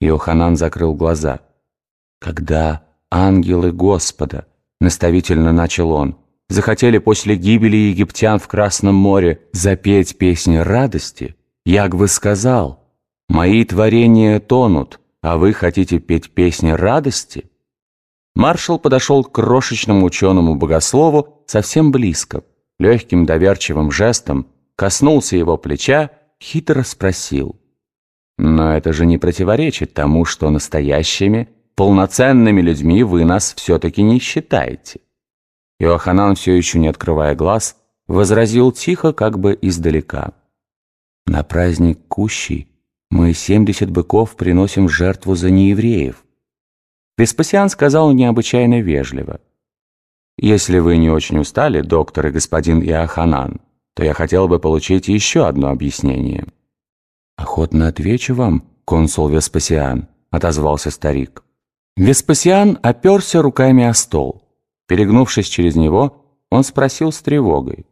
Иоханан закрыл глаза. «Когда ангелы Господа, — наставительно начал он, — захотели после гибели египтян в Красном море запеть песни радости, Ягвы сказал, «Мои творения тонут, а вы хотите петь песни радости?» Маршал подошел к крошечному ученому-богослову совсем близко, легким доверчивым жестом, коснулся его плеча, хитро спросил. «Но это же не противоречит тому, что настоящими, полноценными людьми вы нас все-таки не считаете». Иоханан, все еще не открывая глаз, возразил тихо, как бы издалека. «На праздник Кущий мы семьдесят быков приносим жертву за неевреев». Веспасиан сказал необычайно вежливо. «Если вы не очень устали, доктор и господин Иоханан, то я хотел бы получить еще одно объяснение». «Охотно отвечу вам, консул Веспасиан», — отозвался старик. Веспасиан оперся руками о стол. Перегнувшись через него, он спросил с тревогой.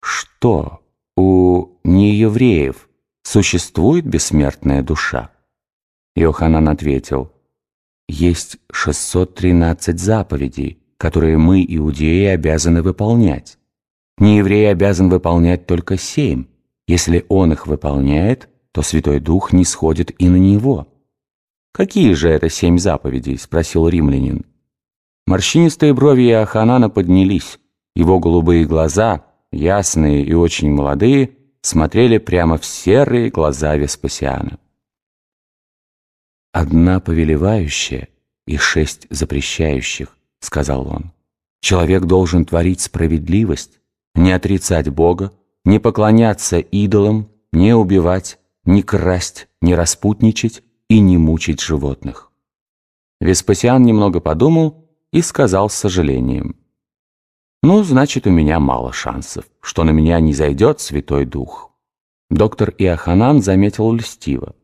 «Что, у неевреев существует бессмертная душа?» Йоханан ответил. «Есть 613 заповедей, которые мы, иудеи, обязаны выполнять. Нееврей обязан выполнять только семь. Если он их выполняет, то Святой Дух не сходит и на него». «Какие же это семь заповедей?» – спросил римлянин. Морщинистые брови Иоханана поднялись. Его голубые глаза, ясные и очень молодые, смотрели прямо в серые глаза Веспасиана. «Одна повелевающая и шесть запрещающих», — сказал он. «Человек должен творить справедливость, не отрицать Бога, не поклоняться идолам, не убивать, не красть, не распутничать и не мучить животных». Веспасиан немного подумал и сказал с сожалением. «Ну, значит, у меня мало шансов, что на меня не зайдет Святой Дух». Доктор Иоханан заметил льстиво.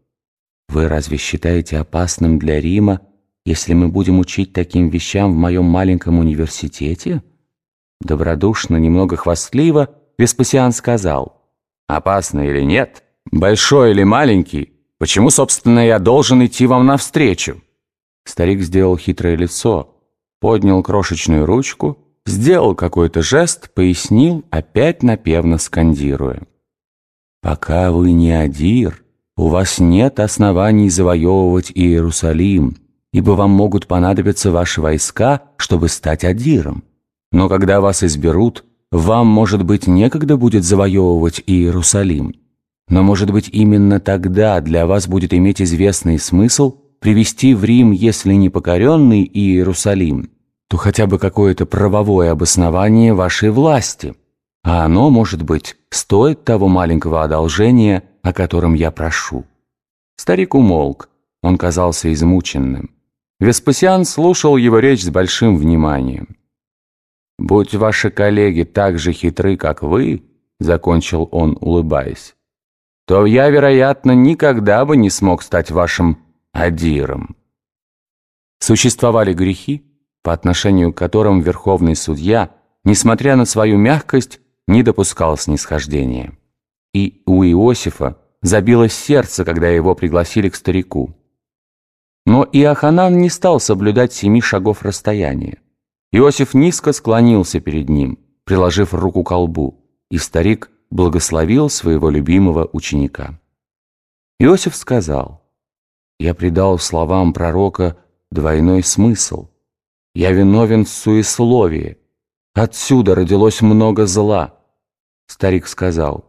«Вы разве считаете опасным для Рима, если мы будем учить таким вещам в моем маленьком университете?» Добродушно, немного хвастливо, Веспасиан сказал. «Опасно или нет, большой или маленький, почему, собственно, я должен идти вам навстречу?» Старик сделал хитрое лицо, поднял крошечную ручку, сделал какой-то жест, пояснил, опять напевно скандируя. «Пока вы не Адир, у вас нет оснований завоевывать Иерусалим, ибо вам могут понадобиться ваши войска, чтобы стать Адиром. Но когда вас изберут, вам, может быть, некогда будет завоевывать Иерусалим. Но, может быть, именно тогда для вас будет иметь известный смысл – привести в Рим, если не покоренный Иерусалим, то хотя бы какое-то правовое обоснование вашей власти. А оно, может быть, стоит того маленького одолжения, о котором я прошу». Старик умолк, он казался измученным. Веспасиан слушал его речь с большим вниманием. «Будь ваши коллеги так же хитры, как вы», — закончил он, улыбаясь, «то я, вероятно, никогда бы не смог стать вашим Адиром. Существовали грехи, по отношению к которым верховный судья, несмотря на свою мягкость, не допускал снисхождения. И у Иосифа забилось сердце, когда его пригласили к старику. Но Иоханан не стал соблюдать семи шагов расстояния. Иосиф низко склонился перед ним, приложив руку к колбу, и старик благословил своего любимого ученика. Иосиф сказал – я придал словам пророка двойной смысл. Я виновен в суесловии. Отсюда родилось много зла. Старик сказал,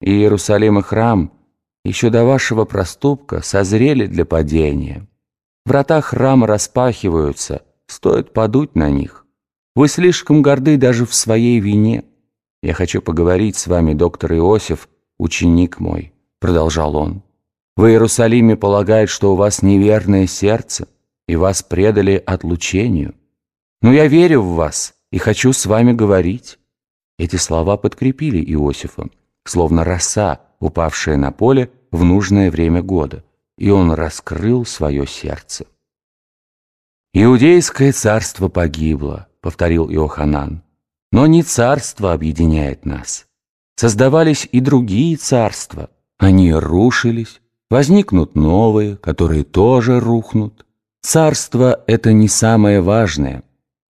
Иерусалим и храм еще до вашего проступка созрели для падения. Врата храма распахиваются, стоит подуть на них. Вы слишком горды даже в своей вине. Я хочу поговорить с вами, доктор Иосиф, ученик мой, продолжал он. В Иерусалиме полагают, что у вас неверное сердце, и вас предали отлучению. Но я верю в вас и хочу с вами говорить». Эти слова подкрепили Иосифа, словно роса, упавшая на поле в нужное время года, и он раскрыл свое сердце. «Иудейское царство погибло», — повторил Иоханан, «но не царство объединяет нас. Создавались и другие царства, они рушились, Возникнут новые, которые тоже рухнут. Царство — это не самое важное.